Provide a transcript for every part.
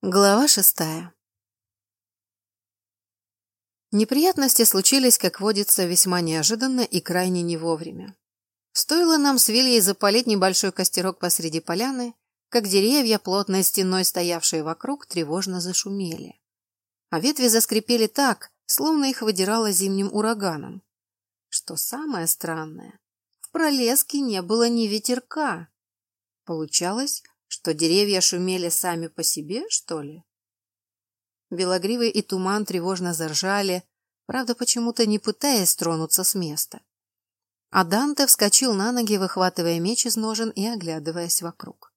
Глава шестая Неприятности случились, как водится, весьма неожиданно и крайне не вовремя. Стоило нам с Вильей запалить небольшой костерок посреди поляны, как деревья, плотной стеной стоявшие вокруг, тревожно зашумели. А ветви заскрипели так, словно их выдирало зимним ураганом. Что самое странное, в пролеске не было ни ветерка. Получалось, что деревья шумели сами по себе, что ли? Белогривый и туман тревожно заржали, правда, почему-то не пытаясь тронуться с места. А Данте вскочил на ноги, выхватывая меч из ножен и оглядываясь вокруг.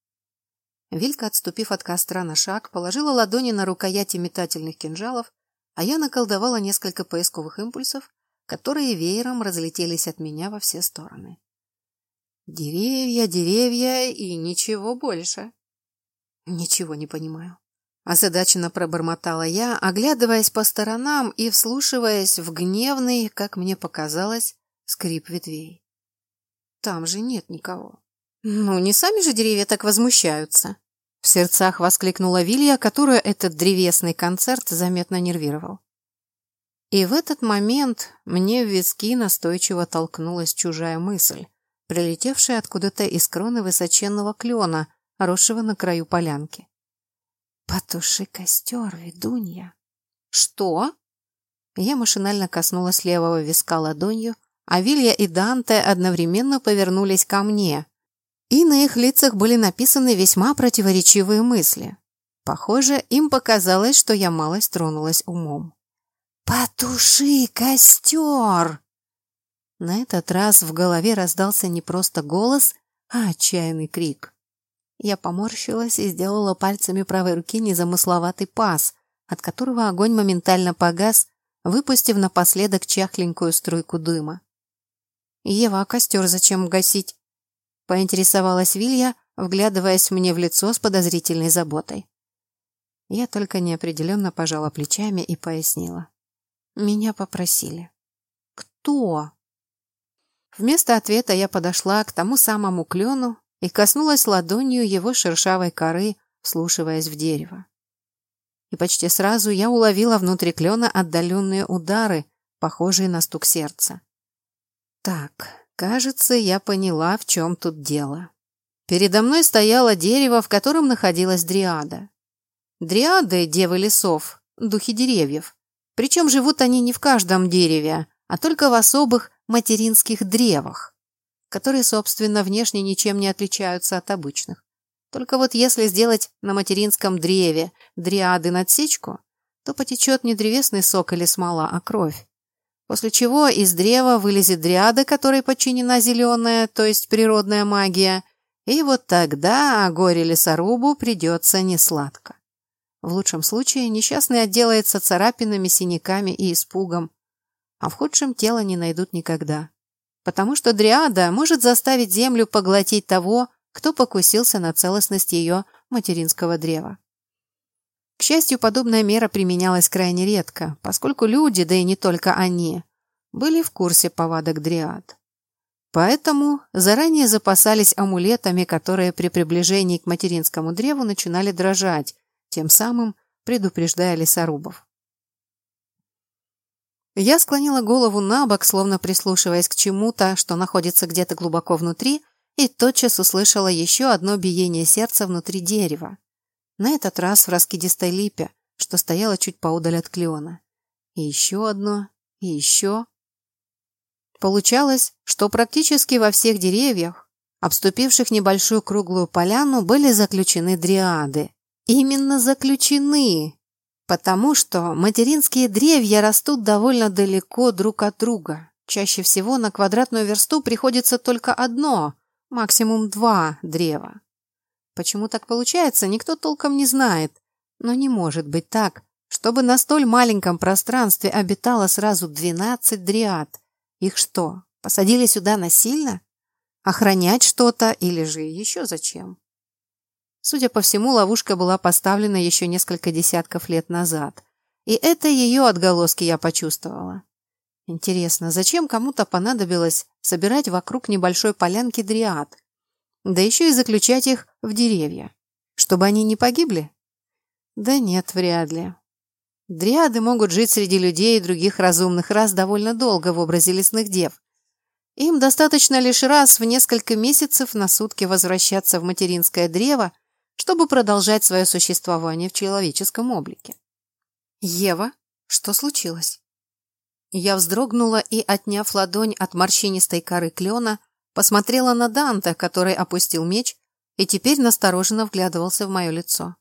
Вилька, отступив от костра на шаг, положила ладони на рукояти метательных кинжалов, а я наколдовала несколько поисковых импульсов, которые веером разлетелись от меня во все стороны. Деревья, деревья и ничего больше. Ничего не понимаю. Озадаченно пробормотала я, оглядываясь по сторонам и вслушиваясь в гневный, как мне показалось, скрип ветвей. Там же нет никого. Ну, не сами же деревья так возмущаются. В сердцах воскликнула Вилья, которую этот древесный концерт заметно нервировал. И в этот момент мне в виски настойчиво толкнулась чужая мысль, прилетевшая откуда-то из кроны высоченного клена, росшего на краю полянки. «Потуши костер, ведунья!» «Что?» Я машинально коснулась левого виска ладонью, а Вилья и Данте одновременно повернулись ко мне, и на их лицах были написаны весьма противоречивые мысли. Похоже, им показалось, что я малость тронулась умом. «Потуши костер!» На этот раз в голове раздался не просто голос, а отчаянный крик. Я поморщилась и сделала пальцами правой руки незамысловатый пас, от которого огонь моментально погас, выпустив напоследок чахленькую струйку дыма. «Ева, а костер зачем гасить?» — поинтересовалась Вилья, вглядываясь мне в лицо с подозрительной заботой. Я только неопределенно пожала плечами и пояснила. «Меня попросили». «Кто?» Вместо ответа я подошла к тому самому клену и коснулась ладонью его шершавой коры, вслушиваясь в дерево. И почти сразу я уловила внутри клена отдаленные удары, похожие на стук сердца. Так, кажется, я поняла, в чем тут дело. Передо мной стояло дерево, в котором находилась дриада. Дриады — девы лесов, духи деревьев. Причем живут они не в каждом дереве, а только в особых материнских древах, которые, собственно, внешне ничем не отличаются от обычных. Только вот если сделать на материнском древе дриады надсечку, то потечет не древесный сок или смола, а кровь. После чего из древа вылезет дриада, которой подчинена зеленая, то есть природная магия, и вот тогда о горе лесорубу придется несладко. В лучшем случае несчастный отделается царапинами, синяками и испугом, а в худшем тело не найдут никогда. Потому что дриада может заставить землю поглотить того, кто покусился на целостность ее материнского древа. К счастью, подобная мера применялась крайне редко, поскольку люди, да и не только они, были в курсе повадок дриад. Поэтому заранее запасались амулетами, которые при приближении к материнскому древу начинали дрожать, тем самым предупреждая лесорубов. Я склонила голову на бок, словно прислушиваясь к чему-то, что находится где-то глубоко внутри, и тотчас услышала еще одно биение сердца внутри дерева. На этот раз в раскидистой липе, что стояло чуть поудаль от клеона. И еще одно, и еще. Получалось, что практически во всех деревьях, обступивших небольшую круглую поляну, были заключены дриады. Именно заключены, потому что материнские древья растут довольно далеко друг от друга. Чаще всего на квадратную версту приходится только одно, максимум два древа. Почему так получается, никто толком не знает, но не может быть так, чтобы на столь маленьком пространстве обитало сразу двенадцать дриад. Их что, посадили сюда насильно? Охранять что-то или же еще зачем? Судя по всему, ловушка была поставлена еще несколько десятков лет назад. И это ее отголоски я почувствовала. Интересно, зачем кому-то понадобилось собирать вокруг небольшой полянки дриад? Да еще и заключать их в деревья. Чтобы они не погибли? Да нет, вряд ли. Дриады могут жить среди людей и других разумных рас довольно долго в образе лесных дев. Им достаточно лишь раз в несколько месяцев на сутки возвращаться в материнское древо, чтобы продолжать свое существование в человеческом облике. «Ева, что случилось?» Я вздрогнула и, отняв ладонь от морщинистой коры клена, посмотрела на Данта, который опустил меч и теперь настороженно вглядывался в мое лицо.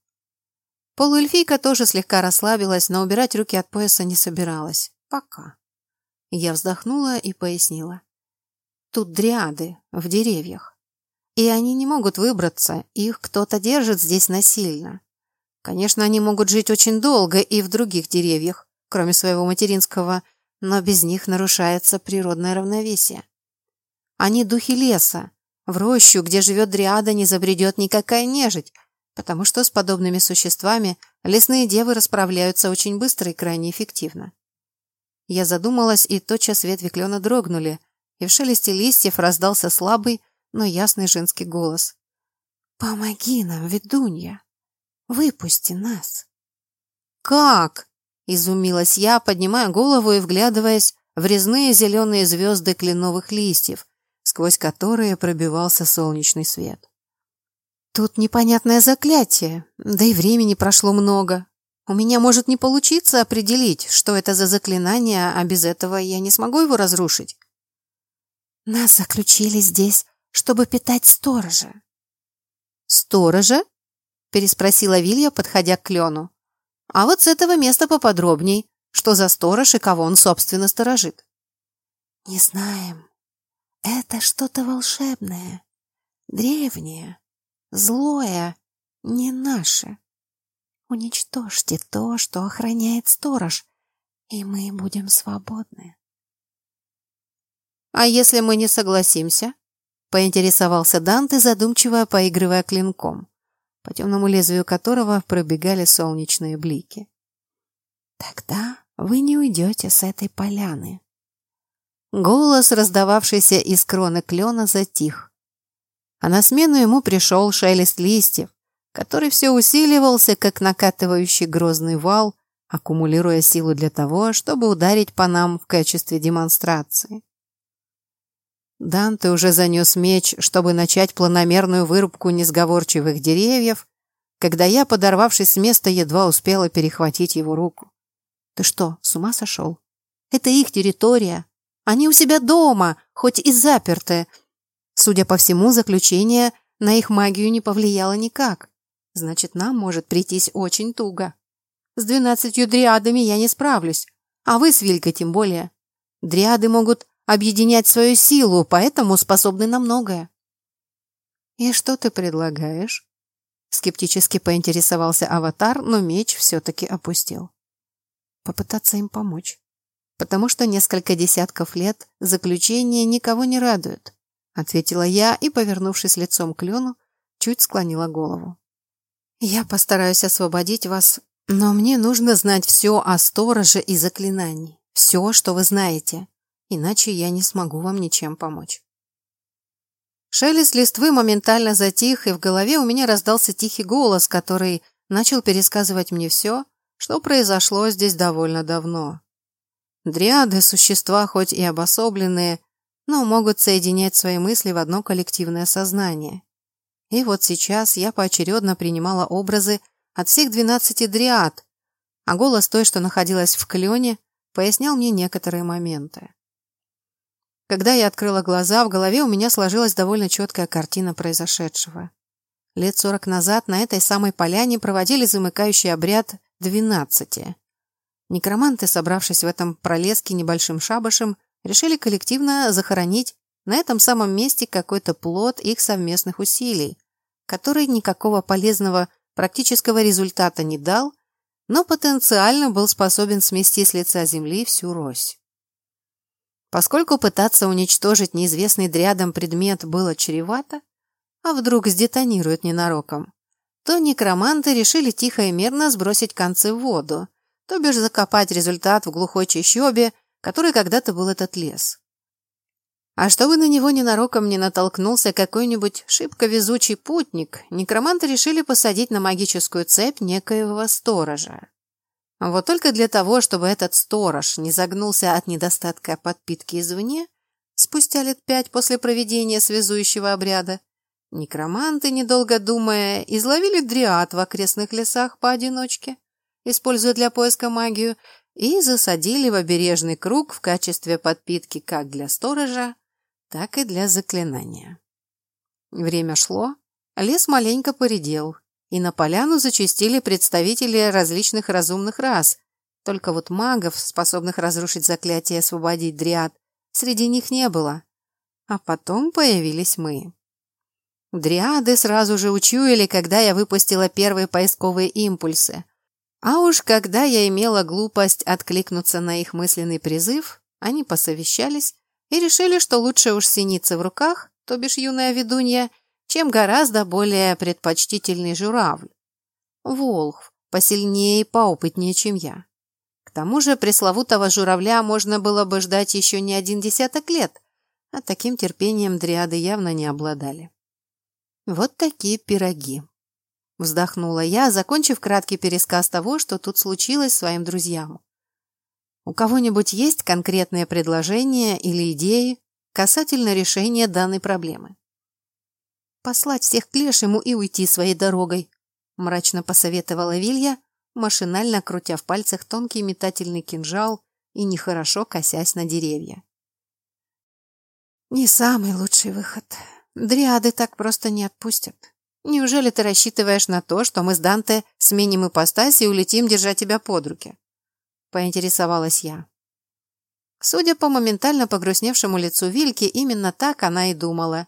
Полуэльфийка тоже слегка расслабилась, но убирать руки от пояса не собиралась. Пока. Я вздохнула и пояснила. Тут дриады, в деревьях. И они не могут выбраться, их кто-то держит здесь насильно. Конечно, они могут жить очень долго и в других деревьях, кроме своего материнского, но без них нарушается природное равновесие. Они духи леса. В рощу, где живет дриада, не забредет никакая нежить, потому что с подобными существами лесные девы расправляются очень быстро и крайне эффективно. Я задумалась, и тотчас ветви клена дрогнули, и в шелесте листьев раздался слабый, но ясный женский голос. «Помоги нам, ведунья! Выпусти нас!» «Как?» — изумилась я, поднимая голову и вглядываясь в резные зеленые звезды кленовых листьев, сквозь которые пробивался солнечный свет. Тут непонятное заклятие, да и времени прошло много. У меня может не получиться определить, что это за заклинание, а без этого я не смогу его разрушить. Нас заключили здесь, чтобы питать сторожа. Сторожа? Переспросила Вилья, подходя к клену. А вот с этого места поподробней. Что за сторож и кого он, собственно, сторожит? Не знаем. Это что-то волшебное, древнее, Злое не наше. Уничтожьте то, что охраняет сторож, и мы будем свободны. А если мы не согласимся? Поинтересовался Данте, задумчиво поигрывая клинком, по темному лезвию которого пробегали солнечные блики. Тогда вы не уйдете с этой поляны. Голос, раздававшийся из кроны клена, затих а на смену ему пришел шелест листьев, который все усиливался, как накатывающий грозный вал, аккумулируя силу для того, чтобы ударить по нам в качестве демонстрации. Данте уже занес меч, чтобы начать планомерную вырубку несговорчивых деревьев, когда я, подорвавшись с места, едва успела перехватить его руку. «Ты что, с ума сошел? Это их территория. Они у себя дома, хоть и запертые. Судя по всему, заключение на их магию не повлияло никак. Значит, нам может прийтись очень туго. С двенадцатью дриадами я не справлюсь, а вы с Вилькой тем более. Дриады могут объединять свою силу, поэтому способны на многое. «И что ты предлагаешь?» Скептически поинтересовался аватар, но меч все-таки опустил. Попытаться им помочь. Потому что несколько десятков лет заключение никого не радует ответила я и, повернувшись лицом к Лену, чуть склонила голову. Я постараюсь освободить вас, но мне нужно знать все о стороже и заклинании. Все, что вы знаете. Иначе я не смогу вам ничем помочь. Шелест листвы моментально затих, и в голове у меня раздался тихий голос, который начал пересказывать мне все, что произошло здесь довольно давно. Дриады – существа, хоть и обособленные, но могут соединять свои мысли в одно коллективное сознание. И вот сейчас я поочередно принимала образы от всех двенадцати дриад, а голос той, что находилась в клене, пояснял мне некоторые моменты. Когда я открыла глаза, в голове у меня сложилась довольно четкая картина произошедшего. Лет сорок назад на этой самой поляне проводили замыкающий обряд двенадцати. Некроманты, собравшись в этом пролеске небольшим шабашем, решили коллективно захоронить на этом самом месте какой-то плод их совместных усилий, который никакого полезного практического результата не дал, но потенциально был способен смести с лица земли всю рось. Поскольку пытаться уничтожить неизвестный дрядом предмет было чревато, а вдруг сдетонирует ненароком, то некроманты решили тихо и мерно сбросить концы в воду, то бишь закопать результат в глухой чащобе который когда-то был этот лес. А чтобы на него ненароком не натолкнулся какой-нибудь шибко везучий путник, некроманты решили посадить на магическую цепь некоего сторожа. Вот только для того, чтобы этот сторож не загнулся от недостатка подпитки извне, спустя лет пять после проведения связующего обряда, некроманты, недолго думая, изловили дриад в окрестных лесах поодиночке, используя для поиска магию, и засадили в обережный круг в качестве подпитки как для сторожа, так и для заклинания. Время шло, лес маленько поредел, и на поляну зачастили представители различных разумных рас, только вот магов, способных разрушить заклятие и освободить дриад, среди них не было. А потом появились мы. Дриады сразу же учуяли, когда я выпустила первые поисковые импульсы. А уж когда я имела глупость откликнуться на их мысленный призыв, они посовещались и решили, что лучше уж синица в руках, то бишь юная ведунья, чем гораздо более предпочтительный журавль. Волхв, посильнее и поопытнее, чем я. К тому же пресловутого журавля можно было бы ждать еще не один десяток лет, а таким терпением дриады явно не обладали. Вот такие пироги. Вздохнула я, закончив краткий пересказ того, что тут случилось своим друзьям. У кого-нибудь есть конкретные предложения или идеи касательно решения данной проблемы? «Послать всех к лешему и уйти своей дорогой», — мрачно посоветовала Вилья, машинально крутя в пальцах тонкий метательный кинжал и нехорошо косясь на деревья. «Не самый лучший выход. Дриады так просто не отпустят. Неужели ты рассчитываешь на то, что мы с Данте сменим ипостась и улетим, держа тебя под руки?» поинтересовалась я. Судя по моментально погрустневшему лицу Вильки, именно так она и думала.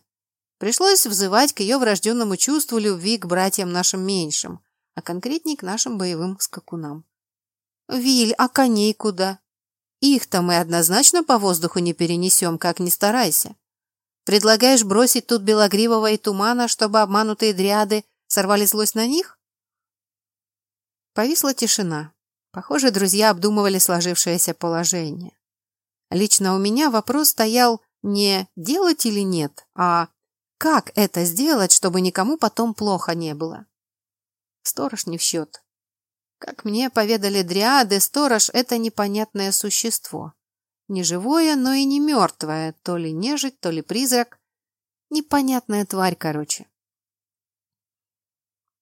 Пришлось взывать к ее врожденному чувству любви к братьям нашим меньшим, а конкретнее к нашим боевым скакунам. «Виль, а коней куда? Их-то мы однозначно по воздуху не перенесем, как ни старайся. Предлагаешь бросить тут Белогривого и Тумана, чтобы обманутые дриады сорвали злость на них?» Повисла тишина. Похоже, друзья обдумывали сложившееся положение. Лично у меня вопрос стоял не делать или нет, а как это сделать, чтобы никому потом плохо не было. Сторож не в счет. Как мне поведали дриады, сторож — это непонятное существо. Не живое, но и не мертвое, то ли нежить, то ли призрак. Непонятная тварь, короче.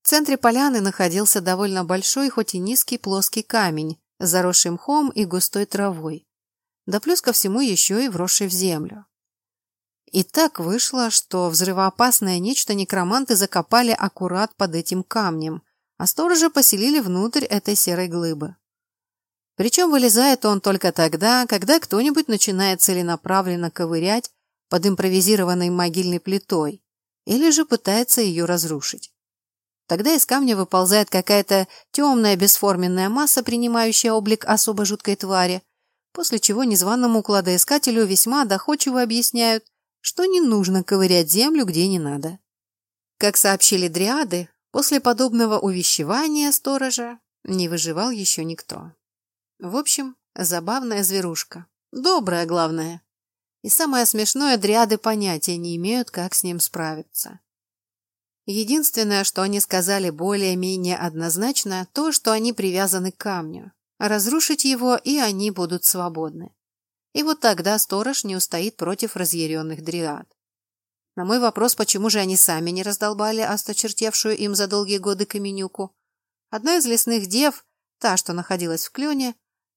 В центре поляны находился довольно большой, хоть и низкий плоский камень, заросший мхом и густой травой. Да плюс ко всему еще и вросший в землю. И так вышло, что взрывоопасное нечто некроманты закопали аккурат под этим камнем, а сторожа поселили внутрь этой серой глыбы. Причем вылезает он только тогда, когда кто-нибудь начинает целенаправленно ковырять под импровизированной могильной плитой или же пытается ее разрушить. Тогда из камня выползает какая-то темная бесформенная масса, принимающая облик особо жуткой твари, после чего незваному кладоискателю весьма доходчиво объясняют, что не нужно ковырять землю, где не надо. Как сообщили дриады, после подобного увещевания сторожа не выживал еще никто. В общем, забавная зверушка. Добрая, главное. И самое смешное, дриады понятия не имеют, как с ним справиться. Единственное, что они сказали более-менее однозначно, то, что они привязаны к камню. Разрушить его, и они будут свободны. И вот тогда сторож не устоит против разъяренных дриад. На мой вопрос, почему же они сами не раздолбали осточертевшую им за долгие годы каменюку, одна из лесных дев, та, что находилась в клене,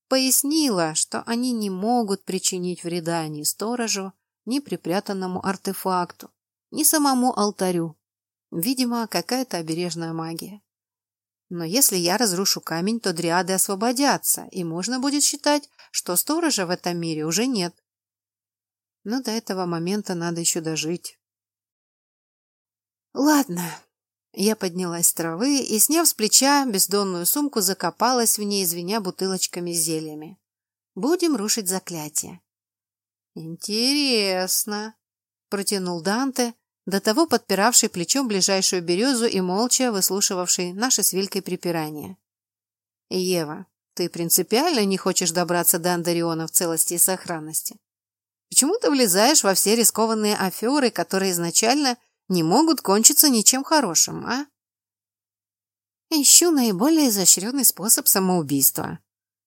пояснила, что они не могут причинить вреда ни сторожу, ни припрятанному артефакту, ни самому алтарю. Видимо, какая-то обережная магия. Но если я разрушу камень, то дриады освободятся, и можно будет считать, что сторожа в этом мире уже нет. Но до этого момента надо еще дожить. Ладно. Я поднялась с травы и, сняв с плеча бездонную сумку, закопалась в ней, звеня бутылочками с зельями. Будем рушить заклятие. Интересно, протянул Данте, до того подпиравший плечом ближайшую березу и молча выслушивавший наши с Вилькой припирания. «Ева, ты принципиально не хочешь добраться до Андариона в целости и сохранности? Почему ты влезаешь во все рискованные аферы, которые изначально не могут кончиться ничем хорошим, а? Ищу наиболее изощренный способ самоубийства,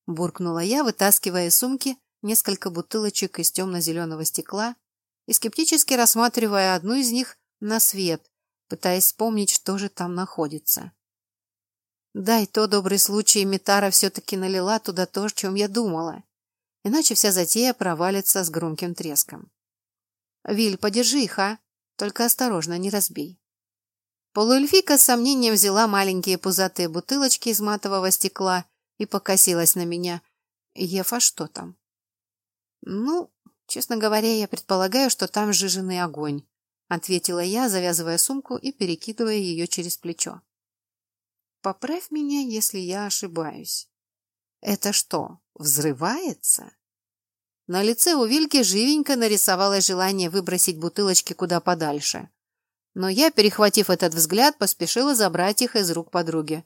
буркнула я, вытаскивая из сумки несколько бутылочек из темно-зеленого стекла и скептически рассматривая одну из них на свет, пытаясь вспомнить, что же там находится. Дай то добрый случай, Митара все-таки налила туда то, о чем я думала. Иначе вся затея провалится с громким треском. Виль, подержи их, а? Только осторожно, не разбей. Полуэльфика с сомнением взяла маленькие пузатые бутылочки из матового стекла и покосилась на меня. Ев, а что там? Ну, честно говоря, я предполагаю, что там сжиженный огонь, ответила я, завязывая сумку и перекидывая ее через плечо. Поправь меня, если я ошибаюсь. Это что, взрывается? На лице у Вильки живенько нарисовалось желание выбросить бутылочки куда подальше. Но я, перехватив этот взгляд, поспешила забрать их из рук подруги.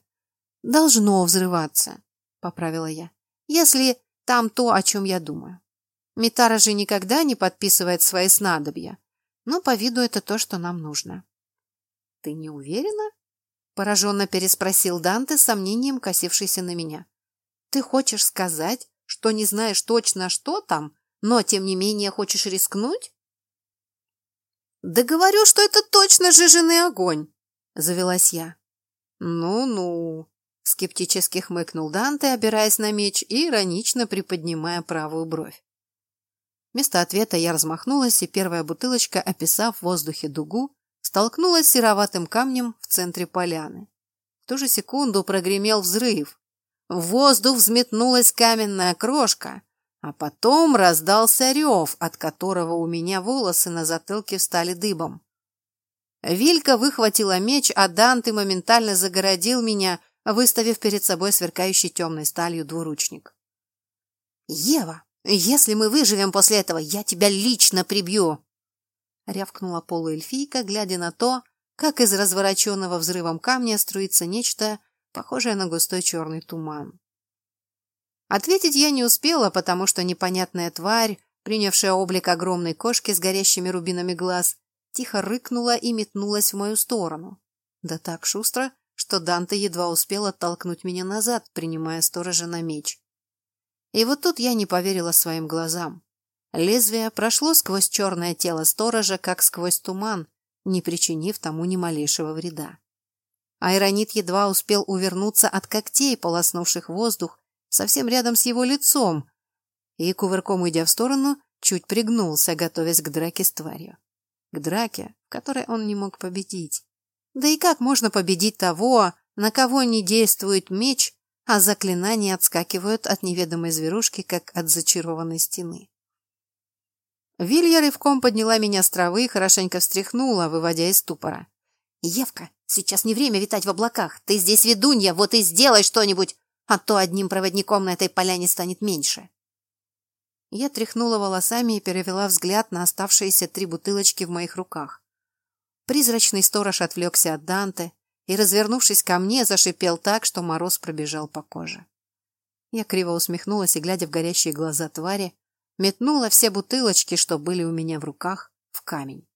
«Должно взрываться», — поправила я, — «если там то, о чем я думаю. Митара же никогда не подписывает свои снадобья, но по виду это то, что нам нужно». «Ты не уверена?» — пораженно переспросил Данте с сомнением, косившийся на меня. «Ты хочешь сказать, что не знаешь точно, что там, но, тем не менее, хочешь рискнуть? Да говорю, что это точно жиженый огонь, завелась я. Ну-ну, скептически хмыкнул Данте, опираясь на меч и иронично приподнимая правую бровь. Вместо ответа я размахнулась, и первая бутылочка, описав в воздухе дугу, столкнулась с сероватым камнем в центре поляны. В ту же секунду прогремел взрыв, в воздух взметнулась каменная крошка, а потом раздался рев, от которого у меня волосы на затылке встали дыбом. Вилька выхватила меч, а Данте моментально загородил меня, выставив перед собой сверкающий темной сталью двуручник. «Ева, если мы выживем после этого, я тебя лично прибью!» рявкнула полуэльфийка, глядя на то, как из развороченного взрывом камня струится нечто, похожая на густой черный туман. Ответить я не успела, потому что непонятная тварь, принявшая облик огромной кошки с горящими рубинами глаз, тихо рыкнула и метнулась в мою сторону. Да так шустро, что Данте едва успел оттолкнуть меня назад, принимая сторожа на меч. И вот тут я не поверила своим глазам. Лезвие прошло сквозь черное тело сторожа, как сквозь туман, не причинив тому ни малейшего вреда. Айронит едва успел увернуться от когтей, полоснувших воздух, совсем рядом с его лицом, и, кувырком уйдя в сторону, чуть пригнулся, готовясь к драке с тварью. К драке, в которой он не мог победить. Да и как можно победить того, на кого не действует меч, а заклинания отскакивают от неведомой зверушки, как от зачарованной стены? Вилья рывком подняла меня с травы и хорошенько встряхнула, выводя из ступора. «Евка, сейчас не время витать в облаках. Ты здесь ведунья, вот и сделай что-нибудь, а то одним проводником на этой поляне станет меньше». Я тряхнула волосами и перевела взгляд на оставшиеся три бутылочки в моих руках. Призрачный сторож отвлекся от Данте и, развернувшись ко мне, зашипел так, что мороз пробежал по коже. Я криво усмехнулась и, глядя в горящие глаза твари, метнула все бутылочки, что были у меня в руках, в камень.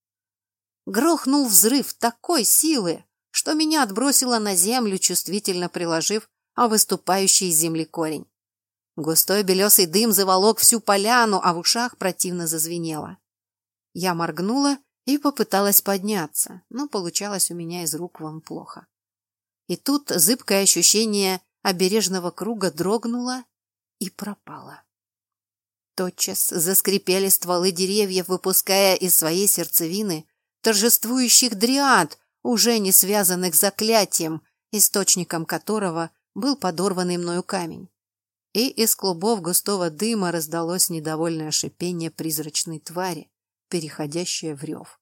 Грохнул взрыв такой силы, что меня отбросило на землю, чувствительно приложив о выступающий из земли корень. Густой белесый дым заволок всю поляну, а в ушах противно зазвенело. Я моргнула и попыталась подняться, но получалось у меня из рук вон плохо. И тут зыбкое ощущение обережного круга дрогнуло и пропало. Тотчас заскрипели стволы деревьев, выпуская из своей сердцевины торжествующих дриад, уже не связанных заклятием, источником которого был подорванный мною камень. И из клубов густого дыма раздалось недовольное шипение призрачной твари, переходящее в рев.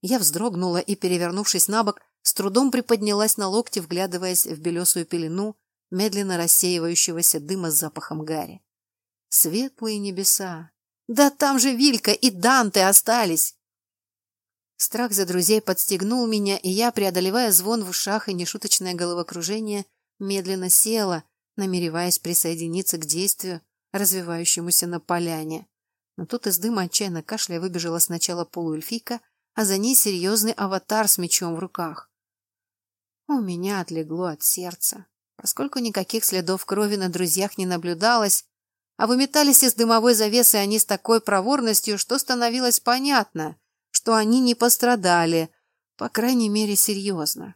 Я вздрогнула и, перевернувшись на бок, с трудом приподнялась на локте, вглядываясь в белесую пелену, медленно рассеивающегося дыма с запахом гари. Светлые небеса! Да там же Вилька и Данте остались! Страх за друзей подстегнул меня, и я, преодолевая звон в ушах и нешуточное головокружение, медленно села, намереваясь присоединиться к действию, развивающемуся на поляне. Но тут из дыма отчаянно кашля выбежала сначала полуэльфийка, а за ней серьезный аватар с мечом в руках. У меня отлегло от сердца. Поскольку никаких следов крови на друзьях не наблюдалось, а выметались из дымовой завесы они с такой проворностью, что становилось понятно, что они не пострадали, по крайней мере, серьезно.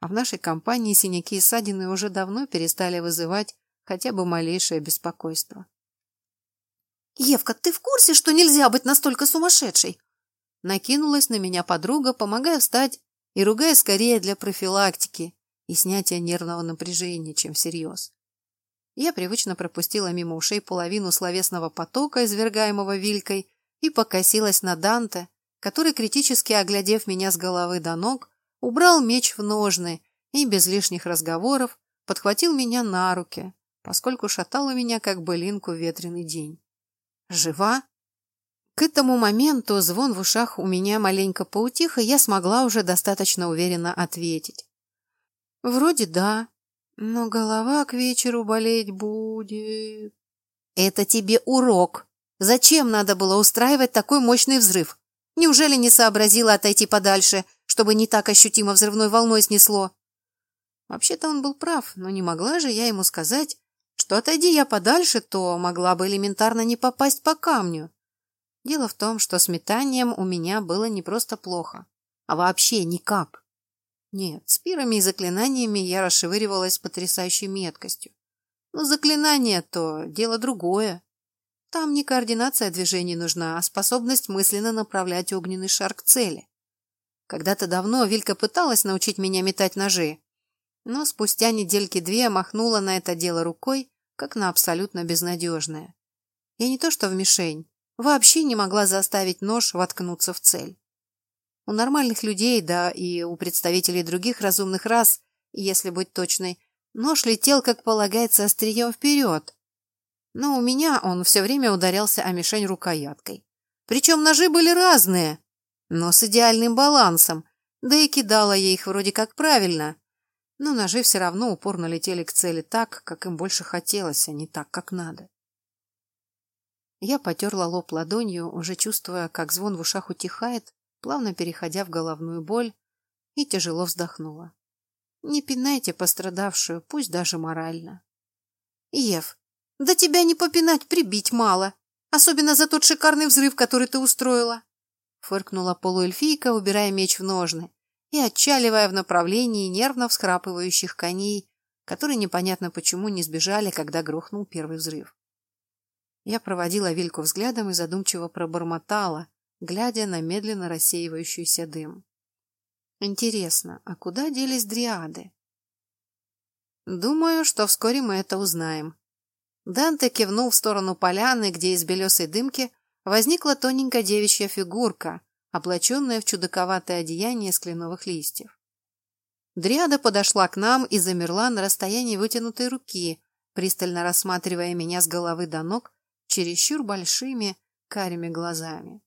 А в нашей компании синяки и ссадины уже давно перестали вызывать хотя бы малейшее беспокойство. «Евка, ты в курсе, что нельзя быть настолько сумасшедшей?» Накинулась на меня подруга, помогая встать и ругая скорее для профилактики и снятия нервного напряжения, чем всерьез. Я привычно пропустила мимо ушей половину словесного потока, извергаемого Вилькой, и покосилась на Данте, который, критически оглядев меня с головы до ног, убрал меч в ножны и, без лишних разговоров, подхватил меня на руки, поскольку шатало меня, как былинку ветреный день. «Жива?» К этому моменту звон в ушах у меня маленько поутих, и я смогла уже достаточно уверенно ответить. «Вроде да, но голова к вечеру болеть будет». «Это тебе урок. Зачем надо было устраивать такой мощный взрыв? Неужели не сообразила отойти подальше, чтобы не так ощутимо взрывной волной снесло?» Вообще-то он был прав, но не могла же я ему сказать, что отойди я подальше, то могла бы элементарно не попасть по камню. Дело в том, что с метанием у меня было не просто плохо, а вообще никак. Нет, с пирами и заклинаниями я расшевыривалась с потрясающей меткостью. Но заклинание то дело другое. Там не координация движений нужна, а способность мысленно направлять огненный шар к цели. Когда-то давно Вилька пыталась научить меня метать ножи, но спустя недельки две махнула на это дело рукой, как на абсолютно безнадежное. Я не то что в мишень, вообще не могла заставить нож воткнуться в цель. У нормальных людей, да и у представителей других разумных рас, если быть точной, нож летел, как полагается, острием вперед, но у меня он все время ударялся о мишень рукояткой. Причем ножи были разные, но с идеальным балансом, да и кидала я их вроде как правильно. Но ножи все равно упорно летели к цели так, как им больше хотелось, а не так, как надо. Я потерла лоб ладонью, уже чувствуя, как звон в ушах утихает, плавно переходя в головную боль, и тяжело вздохнула. Не пинайте пострадавшую, пусть даже морально. Ев, да тебя не попинать, прибить мало. Особенно за тот шикарный взрыв, который ты устроила. Фыркнула полуэльфийка, убирая меч в ножны и отчаливая в направлении нервно всхрапывающих коней, которые непонятно почему не сбежали, когда грохнул первый взрыв. Я проводила Вильку взглядом и задумчиво пробормотала, глядя на медленно рассеивающийся дым. Интересно, а куда делись дриады? Думаю, что вскоре мы это узнаем, Данте кивнул в сторону поляны, где из белесой дымки возникла тоненькая девичья фигурка, облаченная в чудаковатое одеяние из кленовых листьев. Дриада подошла к нам и замерла на расстоянии вытянутой руки, пристально рассматривая меня с головы до ног чересчур большими карими глазами.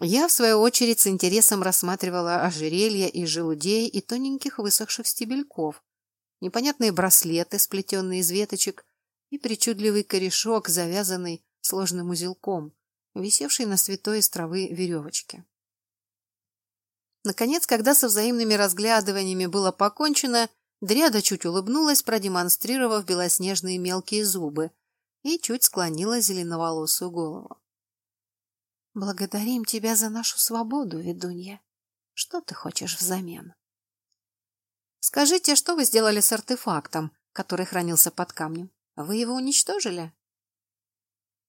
Я, в свою очередь, с интересом рассматривала ожерелья из желудей и тоненьких высохших стебельков, непонятные браслеты, сплетенные из веточек, и причудливый корешок, завязанный сложным узелком, висевший на святой из травы веревочке. Наконец, когда со взаимными разглядываниями было покончено, Дряда чуть улыбнулась, продемонстрировав белоснежные мелкие зубы, и чуть склонила зеленоволосую голову. «Благодарим тебя за нашу свободу, ведунья. Что ты хочешь взамен?» «Скажите, что вы сделали с артефактом, который хранился под камнем?» Вы его уничтожили?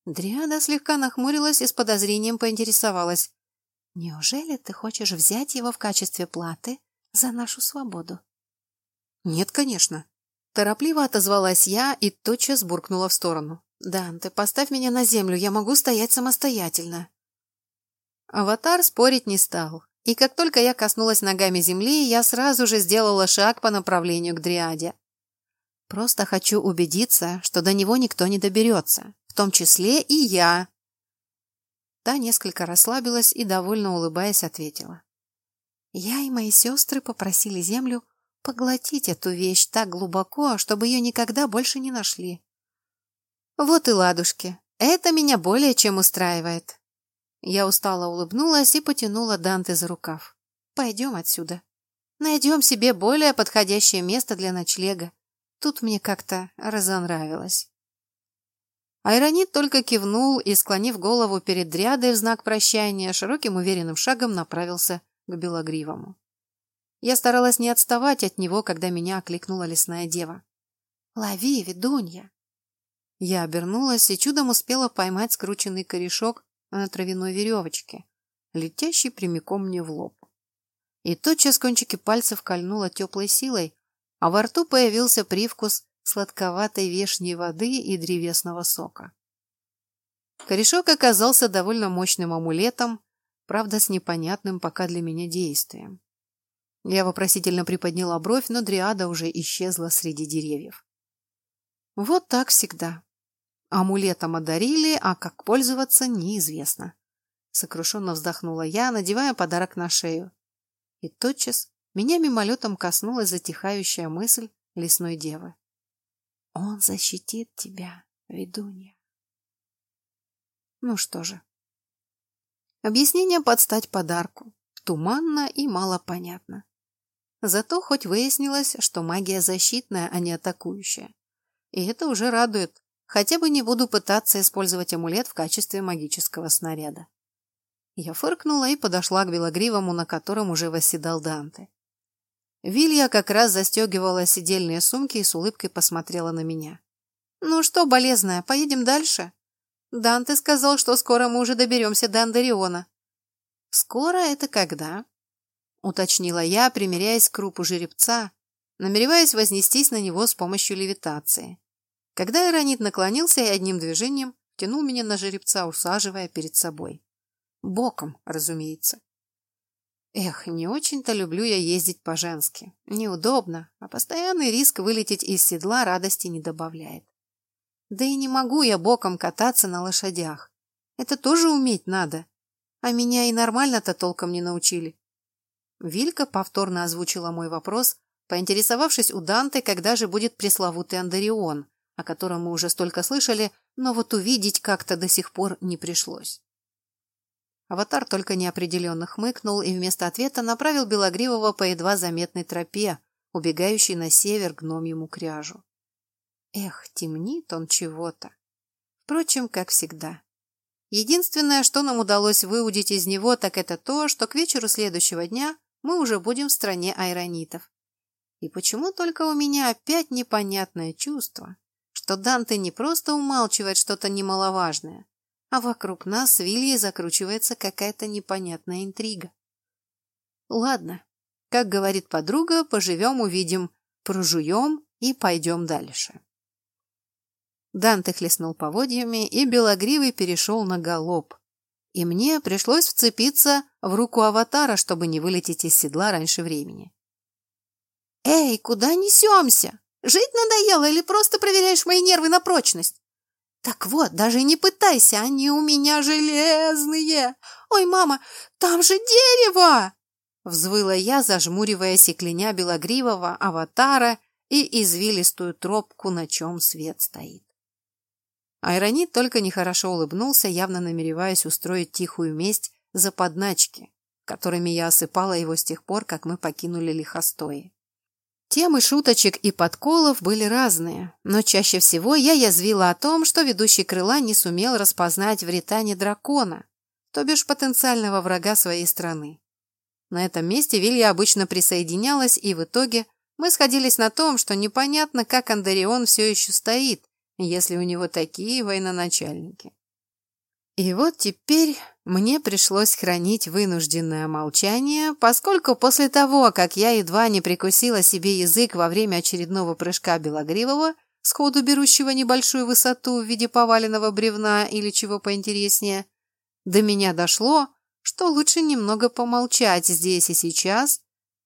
Дриада слегка нахмурилась и с подозрением поинтересовалась. Неужели ты хочешь взять его в качестве платы за нашу свободу? Нет, конечно. Торопливо отозвалась я и тотчас буркнула в сторону. «Дан, ты поставь меня на землю, я могу стоять самостоятельно». Аватар спорить не стал, и как только я коснулась ногами земли, я сразу же сделала шаг по направлению к Дриаде. Просто хочу убедиться, что до него никто не доберется, в том числе и я. Та несколько расслабилась и, довольно улыбаясь, ответила. Я и мои сестры попросили землю поглотить эту вещь так глубоко, чтобы ее никогда больше не нашли. Вот и ладушки. Это меня более чем устраивает. Я устало улыбнулась и потянула Данте за рукав. Пойдем отсюда. Найдем себе более подходящее место для ночлега. Тут мне как-то разонравилось. Айронит только кивнул и, склонив голову перед дрядой в знак прощания, широким уверенным шагом направился к Белогривому. Я старалась не отставать от него, когда меня окликнула лесная дева. «Лови, ведунья!» Я обернулась и чудом успела поймать скрученный корешок на травяной веревочке, летящий прямиком мне в лоб. И тотчас кончики пальцев кольнуло теплой силой, а во рту появился привкус сладковатой вешней воды и древесного сока. Корешок оказался довольно мощным амулетом, правда, с непонятным пока для меня действием. Я вопросительно приподняла бровь, но дриада уже исчезла среди деревьев. Вот так всегда. Амулетом одарили, а как пользоваться неизвестно. Сокрушенно вздохнула я, надевая подарок на шею. И тотчас меня мимолетом коснулась затихающая мысль лесной девы. Он защитит тебя, ведунья. Ну что же. Объяснение подстать подарку. Туманно и мало понятно. Зато хоть выяснилось, что магия защитная, а не атакующая. И это уже радует. Хотя бы не буду пытаться использовать амулет в качестве магического снаряда. Я фыркнула и подошла к белогривому, на котором уже восседал Данте. Вилья как раз застегивала сидельные сумки и с улыбкой посмотрела на меня. «Ну что, болезная, поедем дальше?» «Данте сказал, что скоро мы уже доберемся до Андариона». «Скоро это когда?» уточнила я, примеряясь к крупу жеребца, намереваясь вознестись на него с помощью левитации. Когда Иронит наклонился и одним движением тянул меня на жеребца, усаживая перед собой. Боком, разумеется. Эх, не очень-то люблю я ездить по-женски. Неудобно, а постоянный риск вылететь из седла радости не добавляет. Да и не могу я боком кататься на лошадях. Это тоже уметь надо. А меня и нормально-то толком не научили. Вилька повторно озвучила мой вопрос, поинтересовавшись у Данте, когда же будет пресловутый Андарион, о котором мы уже столько слышали, но вот увидеть как-то до сих пор не пришлось. Аватар только неопределенно хмыкнул и вместо ответа направил Белогривого по едва заметной тропе, убегающей на север гномьему кряжу. Эх, темнит он чего-то. Впрочем, как всегда. Единственное, что нам удалось выудить из него, так это то, что к вечеру следующего дня мы уже будем в стране айронитов. И почему только у меня опять непонятное чувство, что Данте не просто умалчивает что-то немаловажное, а вокруг нас с Вильей закручивается какая-то непонятная интрига. Ладно, как говорит подруга, поживем, увидим, прожуем и пойдем дальше. Данте хлестнул поводьями, и Белогривый перешел на галоп, и мне пришлось вцепиться в руку аватара, чтобы не вылететь из седла раньше времени. «Эй, куда несемся? Жить надоело или просто проверяешь мои нервы на прочность?» «Так вот, даже не пытайся, они у меня железные! Ой, мама, там же дерево!» Взвыла я, зажмуриваясь и кляня белогривого аватара и извилистую тропку, на чем свет стоит. Айронит только нехорошо улыбнулся, явно намереваясь устроить тихую месть за подначки, которыми я осыпала его с тех пор, как мы покинули лихостои. Темы шуточек и подколов были разные, но чаще всего я язвила о том, что ведущий крыла не сумел распознать в Ритане дракона, то бишь потенциального врага своей страны. На этом месте Вилья обычно присоединялась, и в итоге мы сходились на том, что непонятно, как Андарион все еще стоит, если у него такие военачальники. И вот теперь мне пришлось хранить вынужденное молчание, поскольку после того, как я едва не прикусила себе язык во время очередного прыжка Белогривого, сходу берущего небольшую высоту в виде поваленного бревна или чего поинтереснее, до меня дошло, что лучше немного помолчать здесь и сейчас,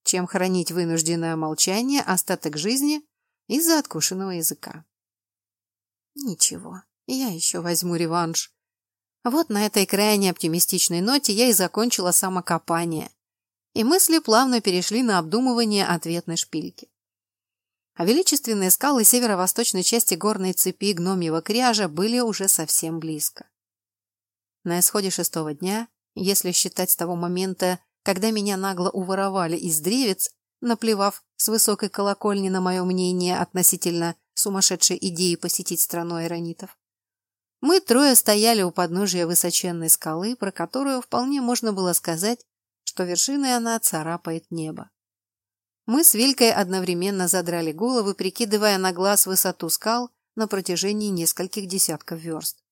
чем хранить вынужденное молчание остаток жизни из-за откушенного языка. Ничего, я еще возьму реванш. Вот на этой крайне оптимистичной ноте я и закончила самокопание. И мысли плавно перешли на обдумывание ответной шпильки. а величественные скалы северо-восточной части горной цепи гномьего кряжа были уже совсем близко. На исходе шестого дня, если считать с того момента, когда меня нагло уворовали из древец, наплевав с высокой колокольни на мое мнение относительно сумасшедшей идеи посетить страну айронитов, мы трое стояли у подножия высоченной скалы, про которую вполне можно было сказать, что вершиной она царапает небо. Мы с Вилькой одновременно задрали головы, прикидывая на глаз высоту скал на протяжении нескольких десятков верст.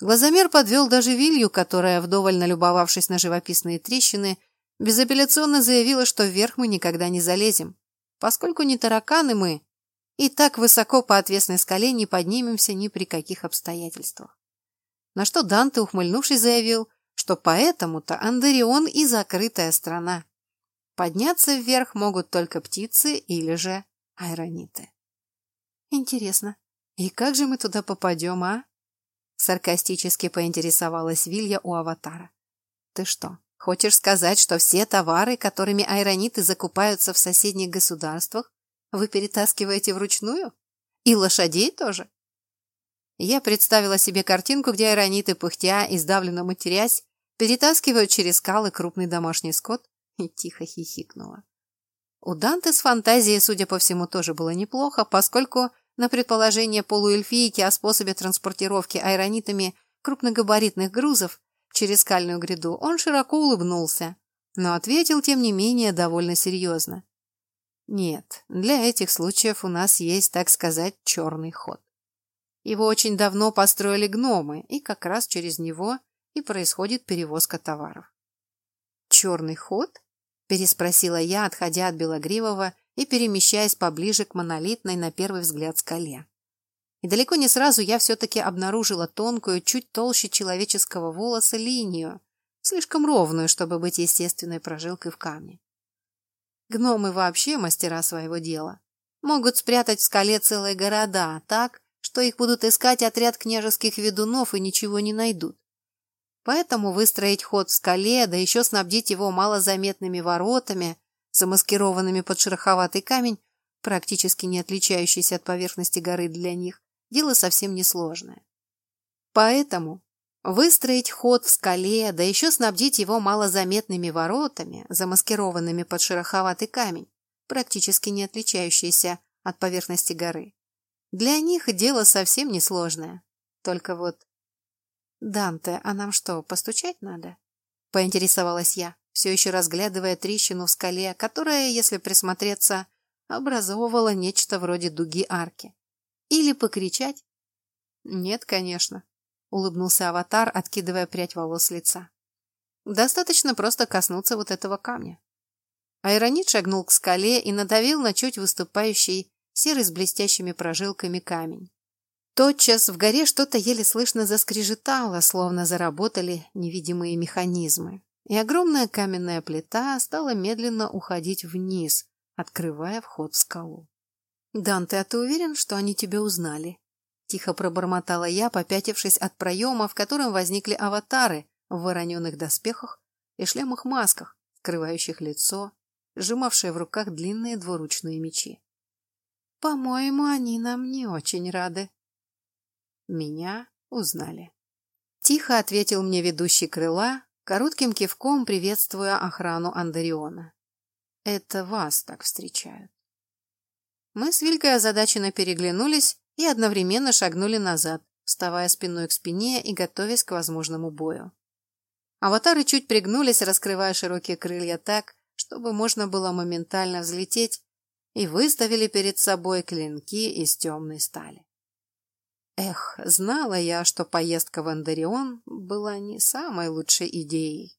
Глазомер подвел даже Вилью, которая, вдоволь налюбовавшись на живописные трещины, безапелляционно заявила, что вверх мы никогда не залезем, поскольку не тараканы мы, и так высоко по отвесной скале не поднимемся ни при каких обстоятельствах. На что Данте, ухмыльнувшись, заявил, что поэтому-то Андерион и закрытая страна. Подняться вверх могут только птицы или же айрониты. Интересно, и как же мы туда попадем, а? Саркастически поинтересовалась Вилья у аватара. Ты что, хочешь сказать, что все товары, которыми айрониты закупаются в соседних государствах, вы перетаскиваете вручную? И лошадей тоже? Я представила себе картинку, где айрониты, пыхтя и сдавленно матерясь, перетаскивают через скалы крупный домашний скот, и тихо хихикнула. У Данте с фантазией, судя по всему, тоже было неплохо, поскольку на предположение полуэльфийки о способе транспортировки айронитами крупногабаритных грузов через скальную гряду он широко улыбнулся, но ответил, тем не менее, довольно серьезно. Нет, для этих случаев у нас есть, так сказать, черный ход. Его очень давно построили гномы, и как раз через него и происходит перевозка товаров. Черный ход? переспросила я, отходя от Белогривого и перемещаясь поближе к монолитной на первый взгляд скале. И далеко не сразу я все-таки обнаружила тонкую, чуть толще человеческого волоса линию, слишком ровную, чтобы быть естественной прожилкой в камне. Гномы вообще мастера своего дела. Могут спрятать в скале целые города так, что их будут искать отряд княжеских ведунов и ничего не найдут. Поэтому выстроить ход в скале, да еще снабдить его малозаметными воротами, замаскированными под шероховатый камень, практически не отличающийся от поверхности горы для них, дело совсем несложное. Поэтому выстроить ход в скале, да еще снабдить его малозаметными воротами, замаскированными под шероховатый камень, практически не отличающийся от поверхности горы, для них дело совсем несложное. Только вот «Данте, а нам что, постучать надо?» — поинтересовалась я, все еще разглядывая трещину в скале, которая, если присмотреться, образовывала нечто вроде дуги арки. «Или покричать?» «Нет, конечно», — улыбнулся аватар, откидывая прядь волос с лица. «Достаточно просто коснуться вот этого камня». Айронит шагнул к скале и надавил на чуть выступающий серый с блестящими прожилками камень. Тотчас в горе что-то еле слышно заскрежетало, словно заработали невидимые механизмы, и огромная каменная плита стала медленно уходить вниз, открывая вход в скалу. «Данте, а ты уверен, что они тебя узнали?» Тихо пробормотала я, попятившись от проема, в котором возникли аватары в вороненых доспехах и шлемах-масках, скрывающих лицо, сжимавшие в руках длинные двуручные мечи. «По-моему, они нам не очень рады», меня узнали. Тихо ответил мне ведущий крыла, коротким кивком приветствуя охрану Андариона. Это вас так встречают. Мы с Вилькой озадаченно переглянулись и одновременно шагнули назад, вставая спиной к спине и готовясь к возможному бою. Аватары чуть пригнулись, раскрывая широкие крылья так, чтобы можно было моментально взлететь, и выставили перед собой клинки из темной стали. Эх, знала я, что поездка в Андарион была не самой лучшей идеей.